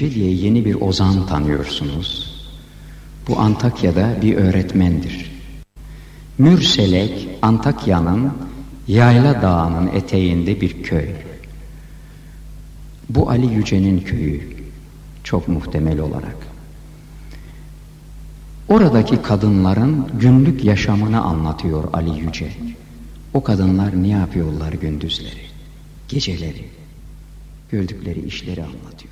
Yüce diye yeni bir ozan tanıyorsunuz. Bu Antakya'da bir öğretmendir. Mürselek, Antakya'nın Yayla Dağı'nın eteğinde bir köy. Bu Ali Yüce'nin köyü, çok muhtemel olarak. Oradaki kadınların günlük yaşamını anlatıyor Ali Yüce. O kadınlar ne yapıyorlar gündüzleri, geceleri, gördükleri işleri anlatıyor.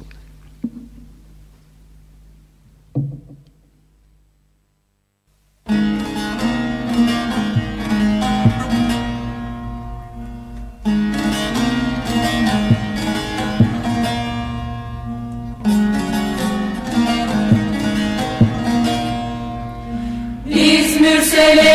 Biz Mürsel'e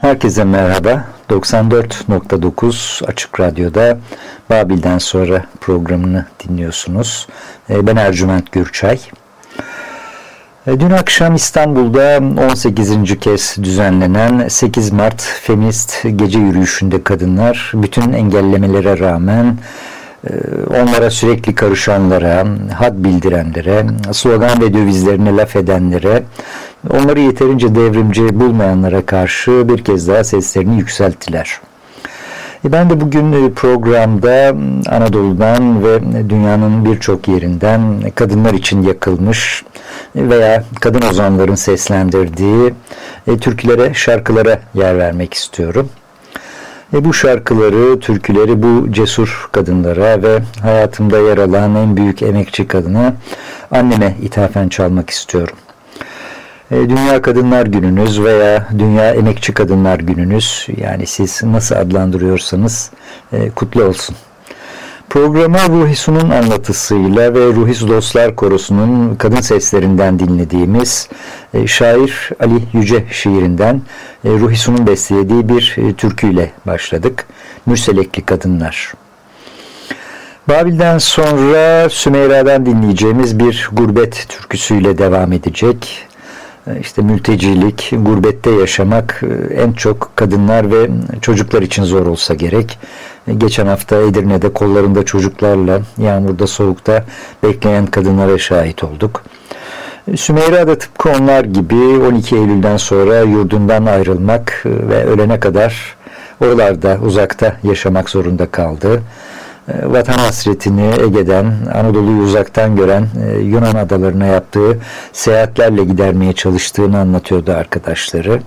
Herkese merhaba. 94.9 Açık Radyo'da Babil'den sonra programını dinliyorsunuz. Ee, ben Ercüment Gürçay. Ee, dün akşam İstanbul'da 18. kez düzenlenen 8 Mart Feminist Gece Yürüyüşü'nde kadınlar bütün engellemelere rağmen e, onlara sürekli karışanlara, had bildirenlere, slogan ve dövizlerine laf edenlere onları yeterince devrimci bulmayanlara karşı bir kez daha seslerini yükselttiler. E, ben de bugün e, programda Anadolu'dan ve dünyanın birçok yerinden kadınlar için yakılmış veya kadın ozanların seslendirdiği türkülere, şarkılara yer vermek istiyorum. E bu şarkıları, türküleri bu cesur kadınlara ve hayatımda yer alan en büyük emekçi kadına anneme ithafen çalmak istiyorum. E, Dünya Kadınlar Gününüz veya Dünya Emekçi Kadınlar Gününüz yani siz nasıl adlandırıyorsanız e, kutlu olsun. Programa Ruhisu'nun anlatısıyla ve Ruhis Dostlar Korosu'nun kadın seslerinden dinlediğimiz e, şair Ali Yüce şiirinden e, Ruhisu'nun beslediği bir türküyle başladık. Mürselekli Kadınlar. Babil'den sonra Sümeyra'dan dinleyeceğimiz bir gurbet türküsüyle devam edecek. E, işte mültecilik, gurbette yaşamak e, en çok kadınlar ve çocuklar için zor olsa gerek. E, geçen hafta Edirne'de kollarında çocuklarla yağmurda soğukta bekleyen kadınlara şahit olduk. Sümeyra da tıpkı onlar gibi 12 Eylül'den sonra yurdundan ayrılmak ve ölene kadar oralarda uzakta yaşamak zorunda kaldı. E, vatan hasretini Ege'den, Anadolu'yu uzaktan gören e, Yunan adalarına yaptığı seyahatlerle gidermeye çalıştığını anlatıyordu arkadaşları.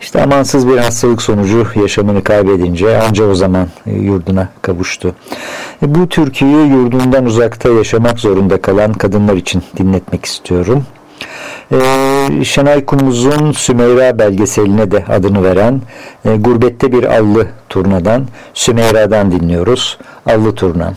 İşte amansız bir hastalık sonucu yaşamını kaybedince anca o zaman e, yurduna kavuştu. Bu türküyü yurdundan uzakta yaşamak zorunda kalan kadınlar için dinletmek istiyorum. Ee, Şenay Kumuz'un Sümeyra belgeseline de adını veren e, Gurbette Bir Allı turnadan Sümeyra'dan dinliyoruz. Allı turna.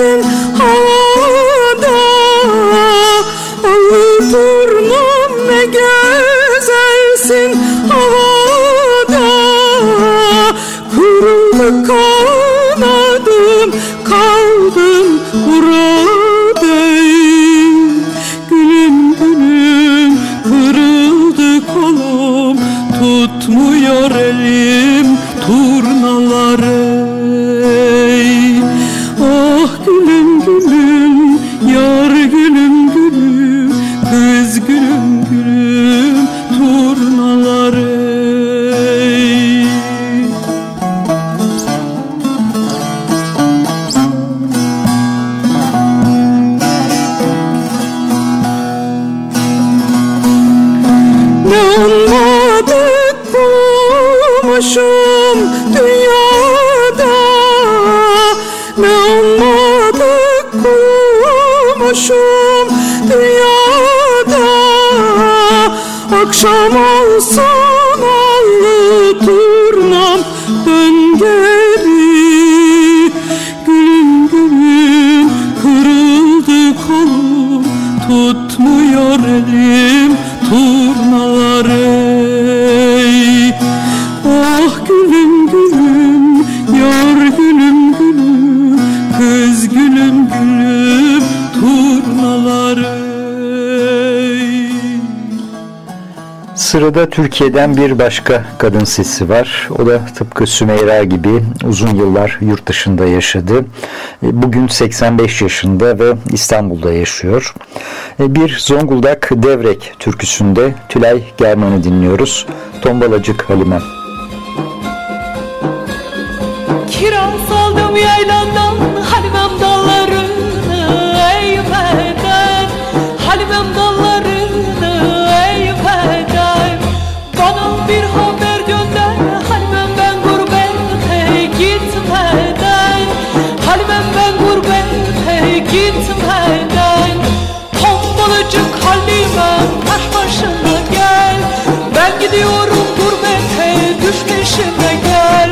listen Sırada Türkiye'den bir başka kadın sesi var. O da tıpkı Sümeyra gibi uzun yıllar yurt dışında yaşadı. E, bugün 85 yaşında ve İstanbul'da yaşıyor. E, bir Zonguldak Devrek türküsünde Tülay German'ı dinliyoruz. Tombalacık Halimem. Kiraz aldım yaylandan peşime gel.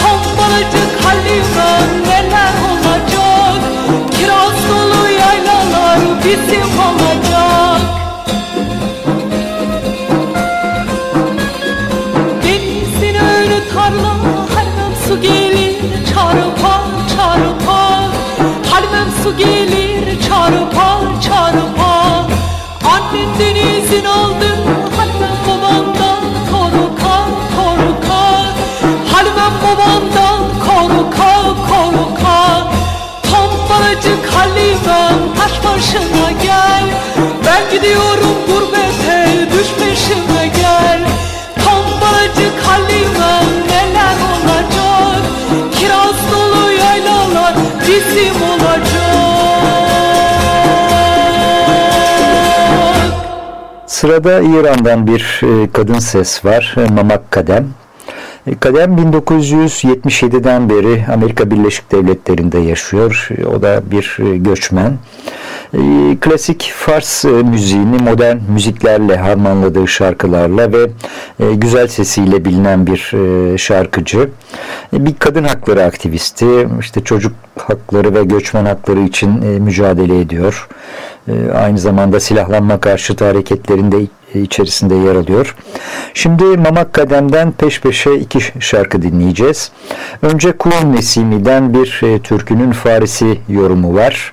Tombalacık Halimem neler olacak? Kiraz dolu yaylalar bizim olacak. Denizin önü tarla Halimem su gelir çarpa çarpa. Halimem su gelir çarpa çarpa. Annen denizin aldı başına gel Ben gidiyorum gurbete düş peşime gel Tombalacık Halimem neler olacak Kiraz dolu yaylalar bizim olacak Sırada İran'dan bir e, kadın ses var. e, Mamak Kadem. Kadem 1977'den beri Amerika Birleşik Devletleri'nde yaşıyor. O da bir e, göçmen. E, Klasik Fars e, müziğini modern müziklerle harmanladığı şarkılarla ve güzel sesiyle bilinen bir şarkıcı. Bir kadın hakları aktivisti. İşte çocuk hakları ve göçmen hakları için mücadele ediyor. Aynı zamanda silahlanma karşıtı hareketlerinde içerisinde yer alıyor. Şimdi Mamak Kadem'den peş peşe iki şarkı dinleyeceğiz. Önce Kuğun Nesimi'den bir e, türkünün Farisi yorumu var.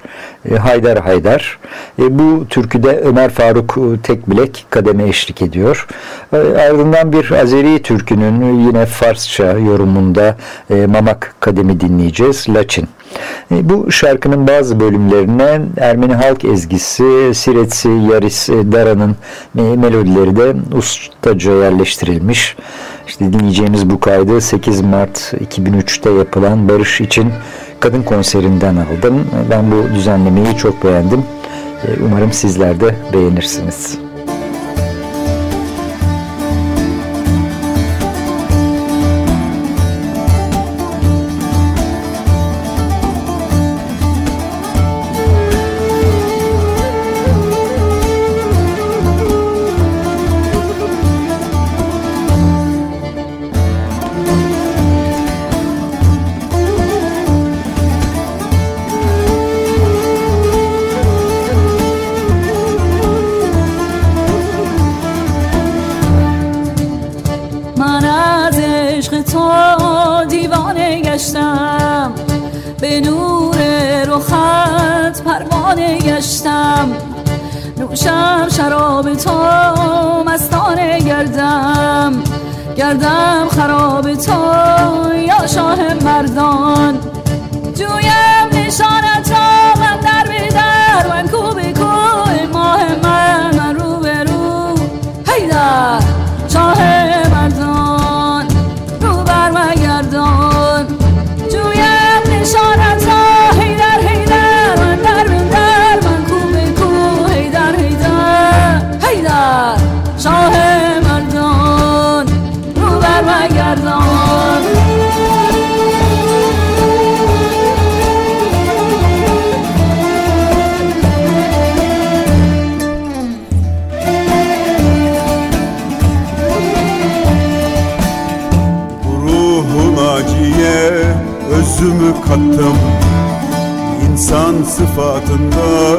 E, Haydar Haydar. E, bu türküde Ömer Faruk e, Tekbilek kademe eşlik ediyor. E, ardından bir Azeri türkünün yine Farsça yorumunda e, Mamak Kademi dinleyeceğiz. Laçin. E, Bu şarkının bazı bölümlerine Ermeni halk ezgisi, Siretsi, Yaris, Dara'nın e, melodileri de ustaca yerleştirilmiş. İşte dinleyeceğimiz bu kaydı 8 Mart 2003'te yapılan Barış için kadın konserinden aldım. Ben bu düzenlemeyi çok beğendim. Umarım sizler de beğenirsiniz. من از عشق تو دیوانه گشتم. به نور رخت پروانه گشتم. نوشم شراب تو مستانه گردم. گردم خراب تو یا شاه مردان. Kattım İnsan sıfatında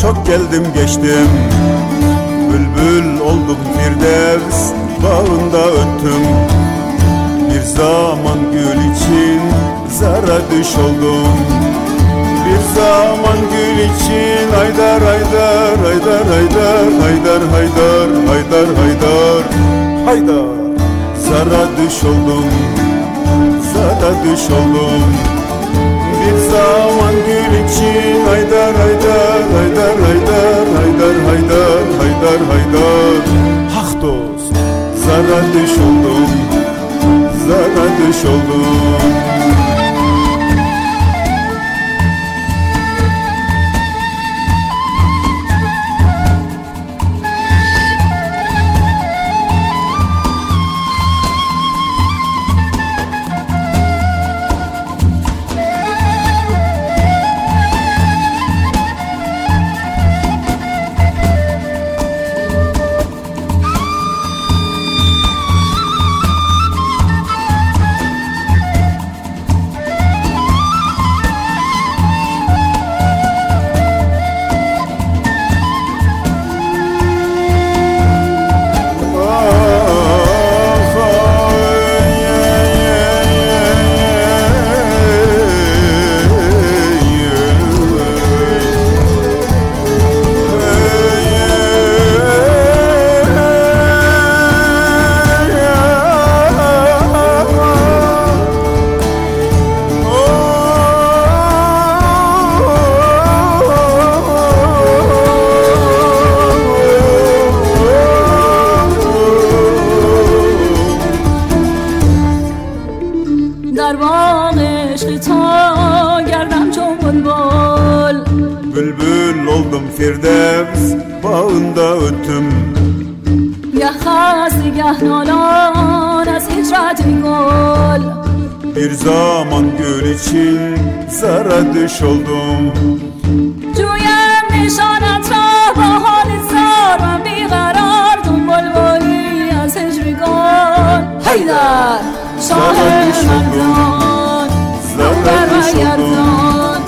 çok geldim geçtim. Bülbül oldum firdevs bağında öttüm Bir zaman gül için zara düş oldum. Bir zaman gül için haydar haydar haydar haydar haydar haydar haydar haydar haydar. Zara düş oldum zara düş oldum zaman gül için Haydar haydar haydar haydar haydar haydar haydar haydar. Hak dost zara düş oldum Zara düş oldum. Haydar Şahı Mevlan Zafer ve Yerdan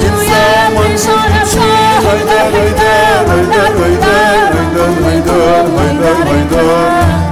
Dünya Manşara Şah Haydar Haydar Haydar Haydar Haydar Haydar Haydar Haydar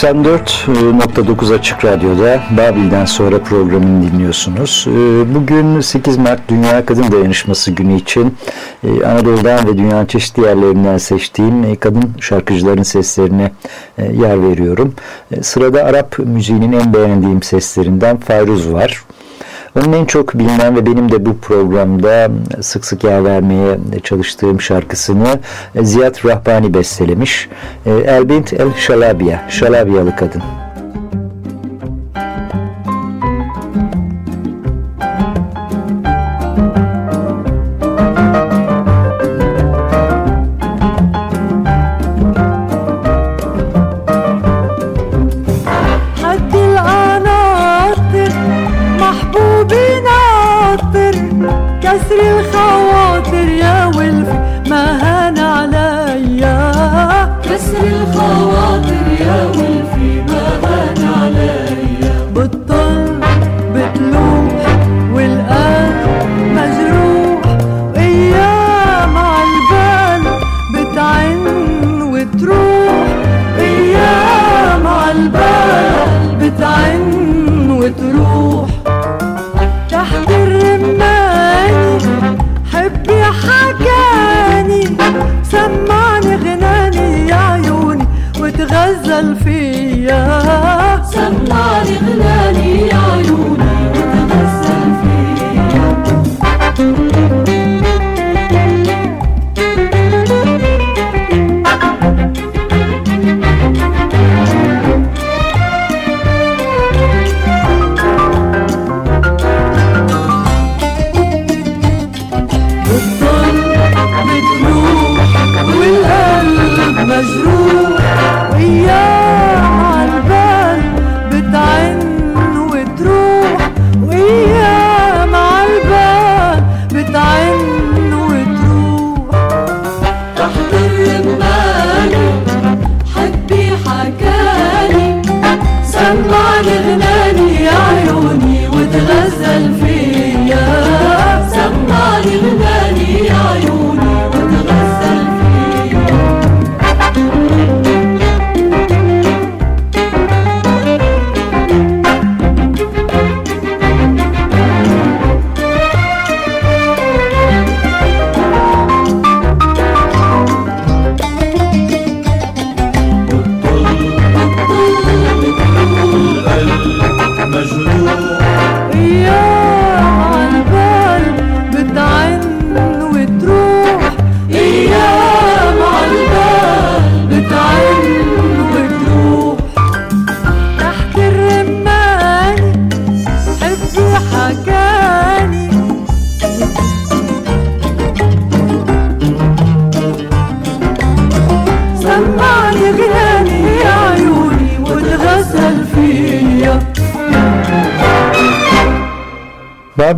94.9 Açık Radyo'da Babil'den sonra programını dinliyorsunuz. Ee, bugün 8 Mart Dünya Kadın Dayanışması Günü için e, Anadolu'dan ve dünyanın çeşitli yerlerinden seçtiğim e, kadın şarkıcıların seslerine e, yer veriyorum. Sırada Arap müziğinin en beğendiğim seslerinden Fayruz var. Onun en çok bilinen ve benim de bu programda sık sık yer vermeye çalıştığım şarkısını Ziyad Rahbani bestelemiş. Elbint El Şalabiya, Şalabiyalı kadın.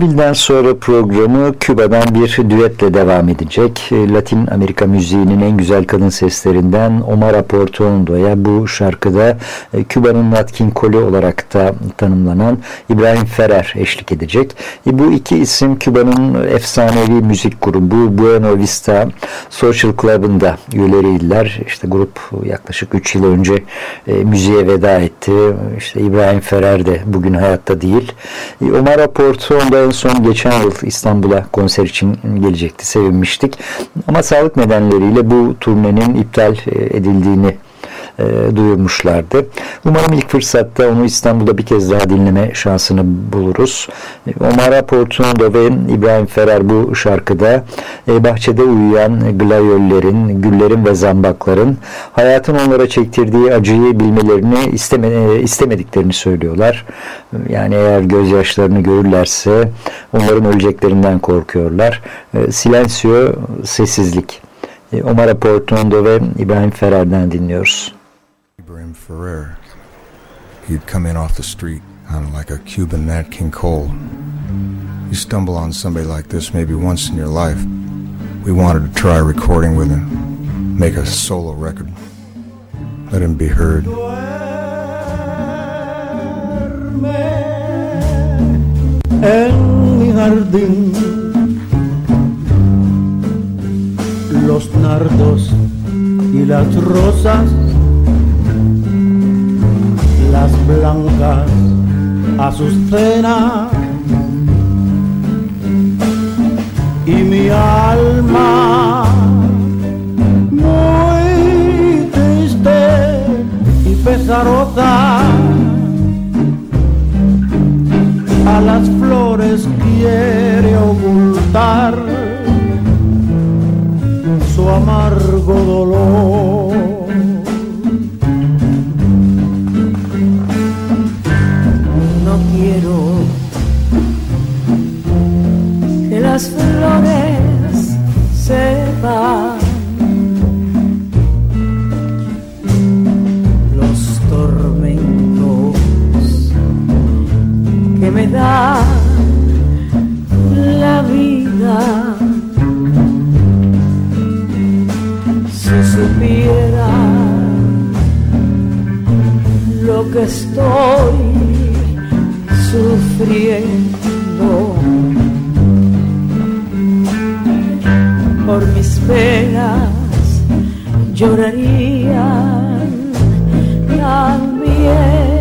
Babil'den sonra programı Küba'dan bir düetle devam edecek. E, Latin Amerika müziğinin en güzel kadın seslerinden Omar Portondo'ya bu şarkıda e, Küba'nın Nat King Cole olarak da tanımlanan İbrahim Ferrer eşlik edecek. E, Bu iki isim Küba'nın efsanevi müzik grubu Buena Vista Social Club'ın da üyeleriydiler. İşte grup yaklaşık 3 yıl önce müziğe veda etti. İşte İbrahim Ferrer de bugün hayatta değil. Omar Portonda en son geçen yıl İstanbul'a konser için gelecekti. Sevinmiştik. Ama sağlık nedenleriyle bu turnenin iptal e, edildiğini e, duyurmuşlardı. Umarım ilk fırsatta onu İstanbul'da bir kez daha dinleme şansını buluruz. Omar Portuondo ve İbrahim Ferrer bu şarkıda e, bahçede uyuyan glayollerin, güllerin ve zambakların hayatın onlara çektirdiği acıyı bilmelerini isteme, e, istemediklerini söylüyorlar. Yani eğer gözyaşlarını görürlerse onların öleceklerinden korkuyorlar. E, Silencio, sessizlik. E, Omar Portuondo ve İbrahim Ferrer'den dinliyoruz. Ferrer. He'd come in off the street, kind of like a Cuban Nat King Cole. You stumble on somebody like this maybe once in your life. We wanted to try recording with him, make a solo record, let him be heard. en mi jardín los nardos y las rosas, las blancas azucenas y mi alma muy triste y pesarosa a las flores quiere ocultar su amargo dolor. Las flores sepan los tormentos que me da la vida. Si supiera lo que estoy sufriendo penas llorarían también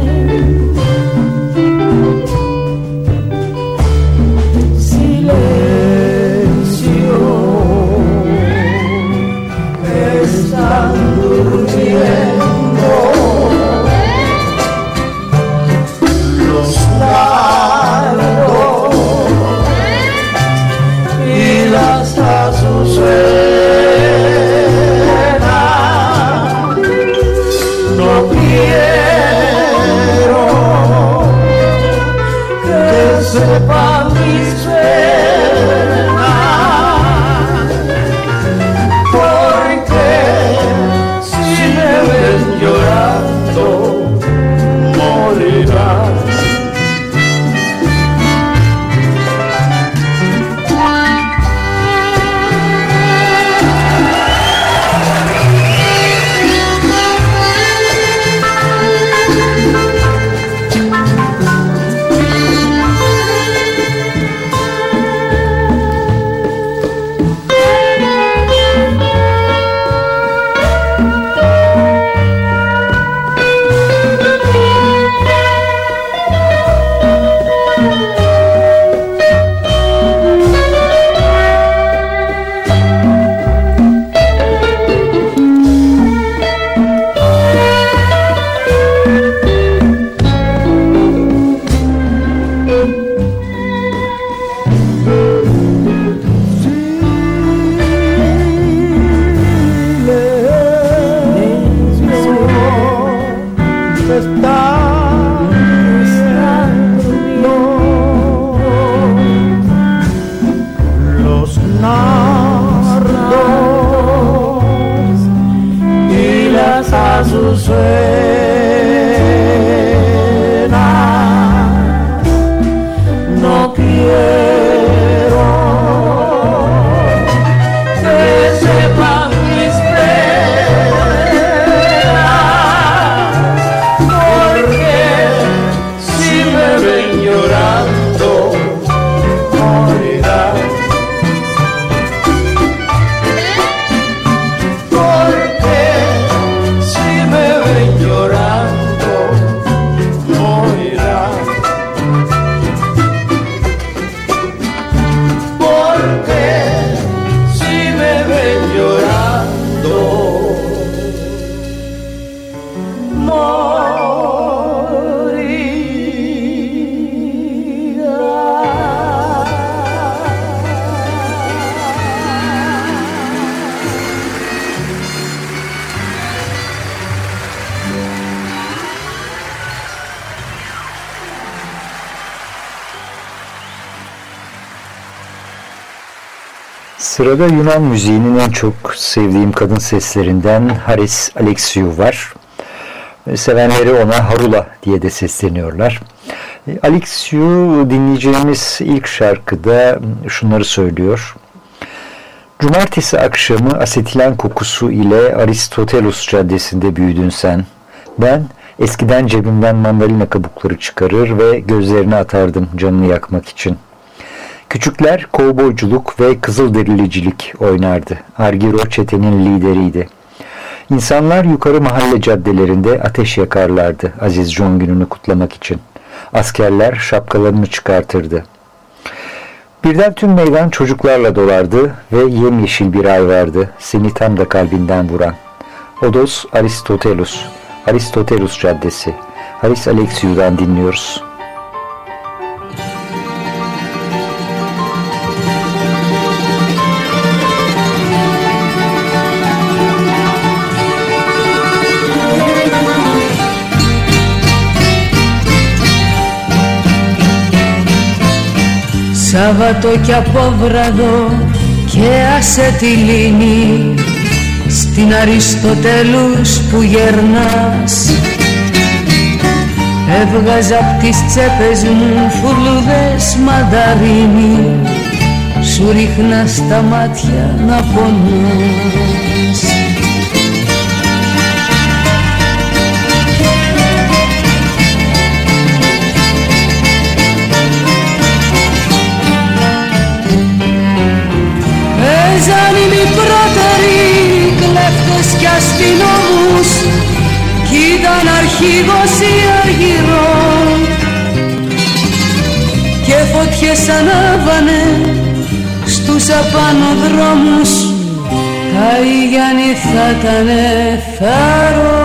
Sırada Yunan müziğinin en çok sevdiğim kadın seslerinden Haris Alexiou var. Sevenleri ona Harula diye de sesleniyorlar. Alexiou dinleyeceğimiz ilk şarkıda şunları söylüyor. Cumartesi akşamı asetilen kokusu ile Aristotelos caddesinde büyüdün sen. Ben eskiden cebimden mandalina kabukları çıkarır ve gözlerini atardım canını yakmak için.'' Küçükler kovboyculuk ve kızılderilicilik oynardı. Argiro çetenin lideriydi. İnsanlar yukarı mahalle caddelerinde ateş yakarlardı Aziz John gününü kutlamak için. Askerler şapkalarını çıkartırdı. Birden tüm meydan çocuklarla dolardı ve yemyeşil bir ay vardı seni tam da kalbinden vuran. Odos Aristotelos, Aristotelos Caddesi, Haris Alexiou'dan dinliyoruz. Σάββατο κι από βραδό και άσε τη λύνη στην Αριστοτέλους που γερνάς. Έβγαζα απ' τις τσέπες μου φουρλούδες μανταρίνι. Σου ρίχνα στα μάτια να πονάς και αστυνόμους κι ήταν αρχηγός ή αργυρό και φωτιές ανάβανε στους απάνω δρόμους τα Ιγιάννη θα ήταν θάρρος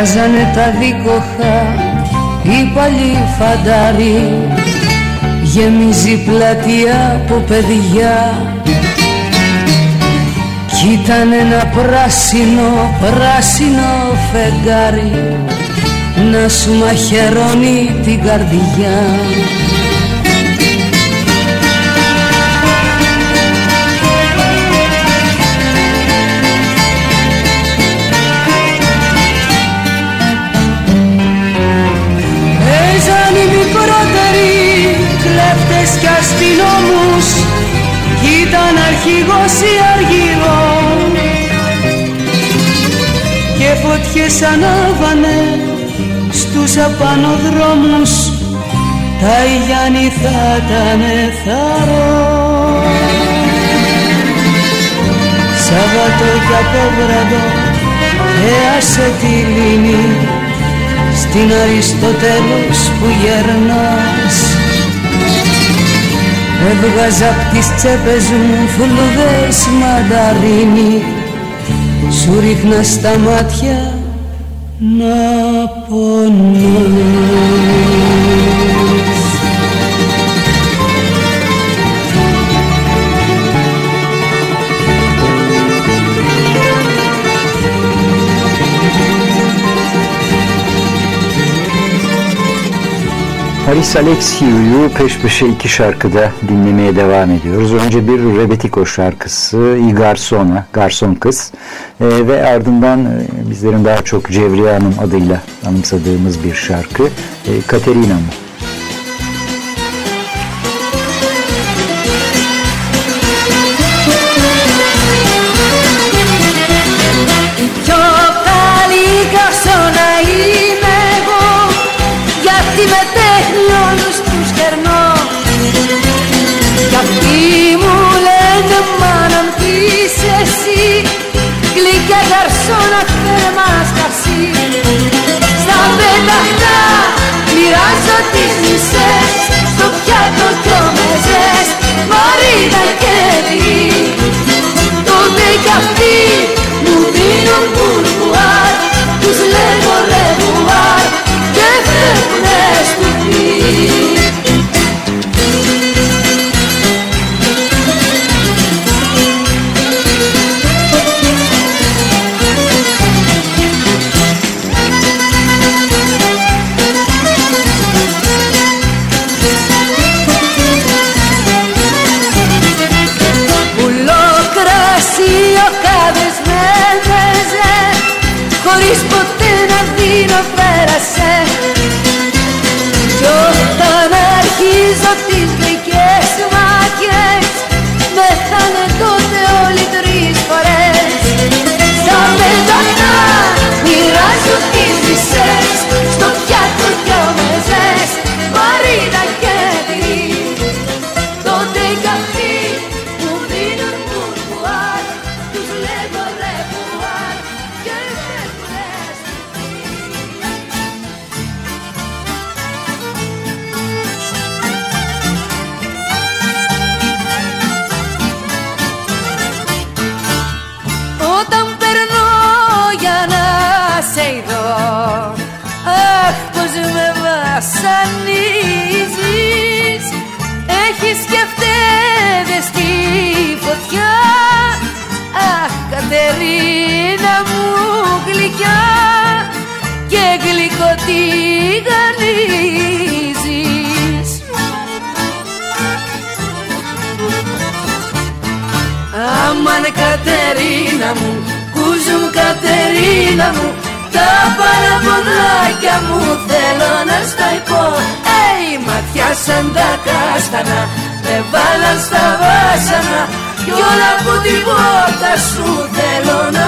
βγάζανε τα δίκοχα οι παλιοί φαντάροι. Γεμίζει πλατεία από παιδιά. Κι ήταν ένα πράσινο, πράσινο φεγγάρι να σου μαχαιρώνει την καρδιά κι αστυνόμους κι ήταν αρχηγός ή αργυρός. Και φωτιές ανάβανε στους απανοδρόμους τα Ιγιάννη θα ήταν θαρό Σαββατό κι από βραδό έασε τη λίμνη στην Αριστοτέλους που γερνάς Έβγαζα απ' τις τσέπες μου φλουδές μανταρίνι. Σου ρίχνα στα μάτια να πονάς Haris Alexiou'yu peş peşe iki şarkıda dinlemeye devam ediyoruz. Önce bir Rebetiko şarkısı I Garsona, Garson Kız e, ve ardından e, bizlerin daha çok Cevriye Hanım adıyla anımsadığımız bir şarkı e, Katerina mı? Σου θέλω να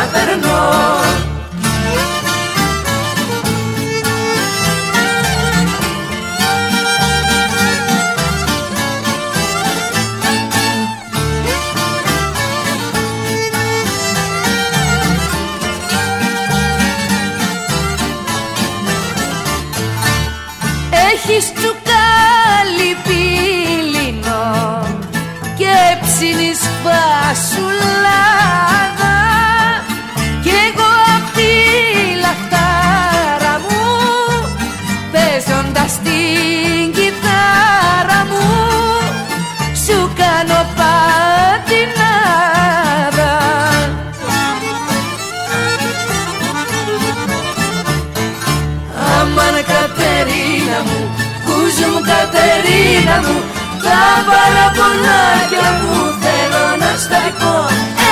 παραπονάκια μου θέλω να στα πω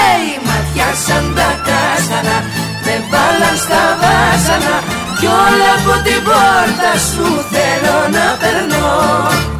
Ει, ματιά σαν τα κάστανα με βάλαν στα βάσανα. Κι όλα από την πόρτα σου θέλω να περνώ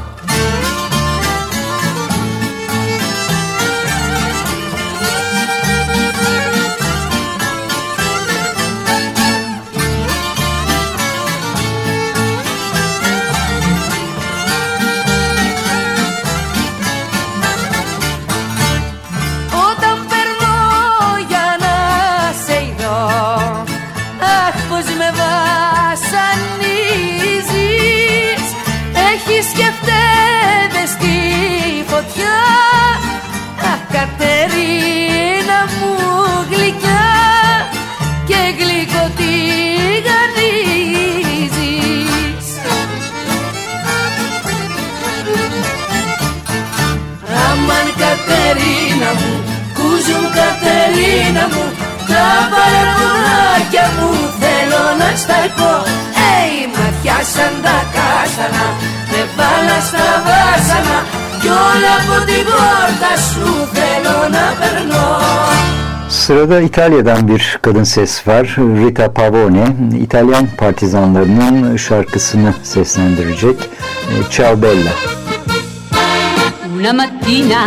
κάστανα Με βάλα στα βάσανα Κι όλα από την πόρτα σου θέλω να περνώ Sırada İtalya'dan bir kadın ses var. Rita Pavone, İtalyan partizanlarının şarkısını seslendirecek. Ciao Bella. Una mattina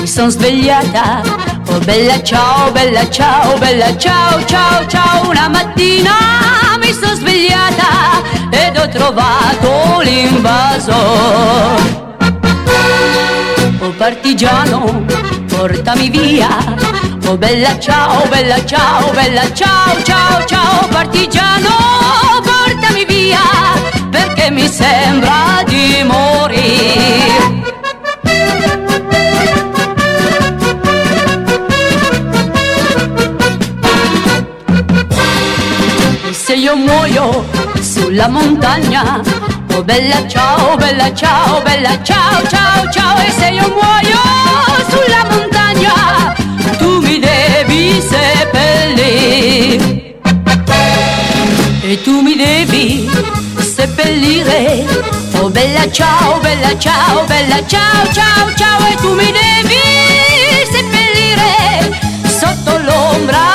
mi sono svegliata Oh bella ciao, bella ciao, bella ciao, ciao, ciao. Una mattina mi sono svegliata ed ho trovato l'invasore Oh partigiano, portami via. Oh bella ciao, bella ciao, bella ciao, ciao, ciao. Partigiano, portami via perché mi sembra di morire io muoio sulla montagna. Oh bella ciao, bella ciao, bella ciao, ciao, ciao E se io muoio sulla montagna Tu mi devi seppellire. E tu mi devi seppellire. Oh bella ciao, bella ciao, bella ciao, ciao, ciao E tu mi devi seppellire Sotto l'ombra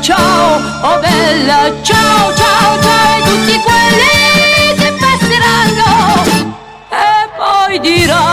ciao, oh bella ciao, ciao, ciao tutti quelli che passeranno e poi diranno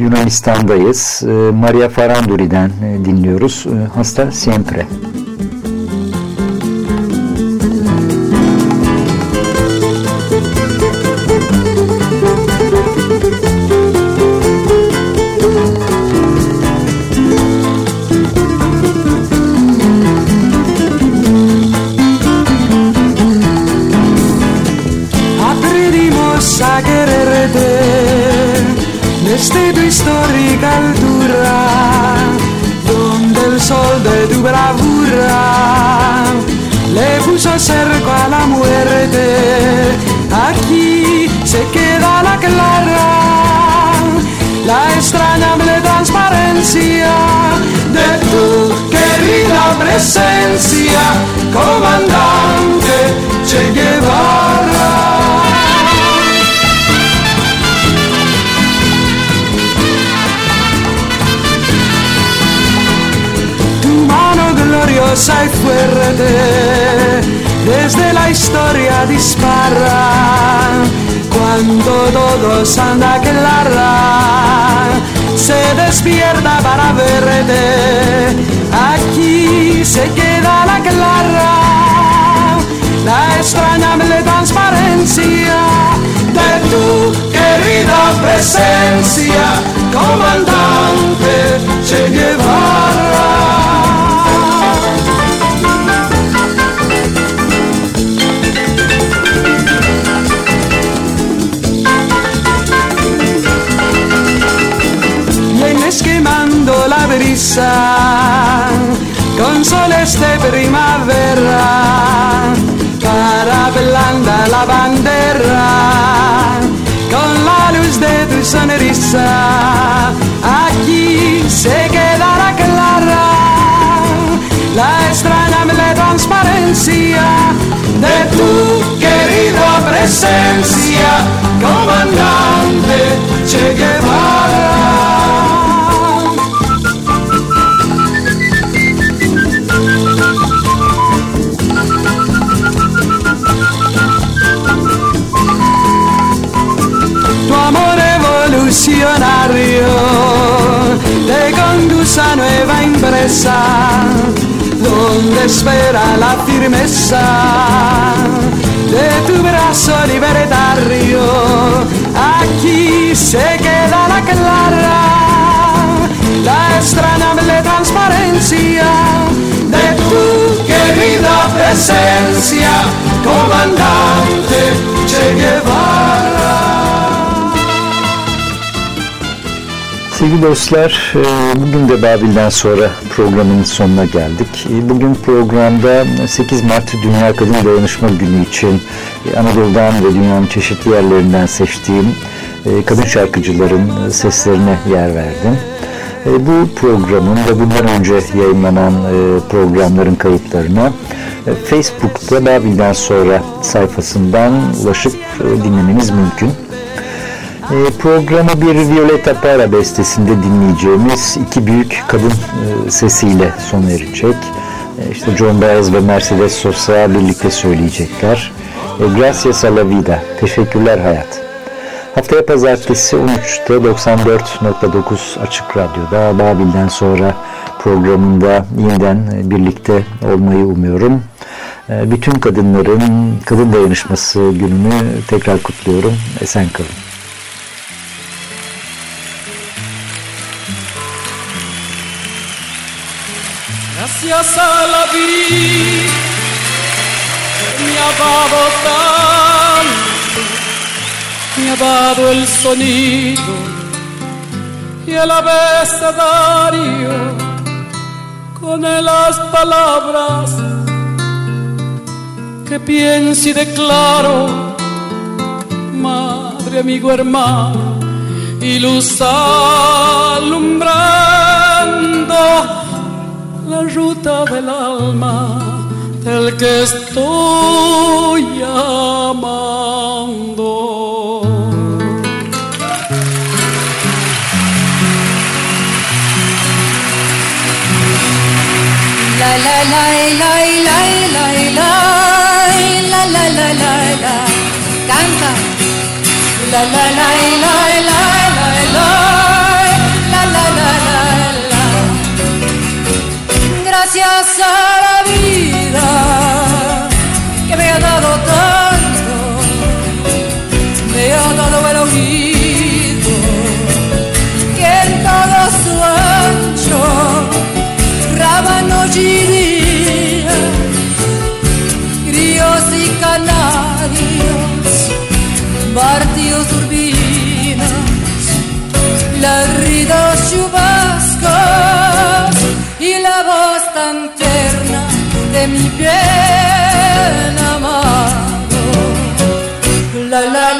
Yunanistan'dayız. Ee, Maria Faranduri'den e, dinliyoruz. Ee, Hasta Siempre. se acerca la muerte. Aquí se queda la clara, la extrañable transparencia de tu querida presencia, comandante Che Guevara. Tu mano gloriosa y fuerte de líneas de la historia disparan cuando todo anda clara se despierta para verte. Aquí se queda la clara la extrañable transparencia de tu querida presencia comandante Che Guevara con soles de primavera para blanda la bandera con la luz de tu sonrisa aquí se quedará clara la extrañable transparencia de tu querida presencia comandante Che Guevara firmeza de tu brazo libertario. Aquí se queda la clara, la extrañable transparencia de tu querida presencia, comandante Che Guevara. Sevgili dostlar, e, bugün de Babil'den sonra programın sonuna geldik. E, bugün programda 8 Mart Dünya Kadın Dayanışma Günü için e, Anadolu'dan ve dünyanın çeşitli yerlerinden seçtiğim kadın şarkıcıların seslerine yer verdim. Bu programın ve bundan önce yayınlanan programların kayıtlarına Facebook'ta Babil'den sonra sayfasından ulaşıp dinlemeniz mümkün. E, programı bir Violeta Para bestesinde dinleyeceğimiz iki büyük kadın e, sesiyle sona erecek. E, işte John Baez ve Mercedes Sosa birlikte söyleyecekler. E, Gracias a la vida. Teşekkürler hayat. Haftaya pazartesi 13'te 94.9 Açık Radyo'da Babil'den sonra programında yeniden birlikte olmayı umuyorum. Bütün kadınların kadın dayanışması gününü tekrar kutluyorum. Esen kalın. Gracias a la vida me ha dado tanto, me ha dado el sonido y el abecedario con las palabras que pienso y declaro, madre, amigo, hermano, y luz alumbrando la ruta del alma del que estoy amando. La la la la la la la la la la la la canta la la la la la la día, grillos y canarios, barrios turbinas, ladridos chubascos y la voz tan tierna de mi bien amado. La la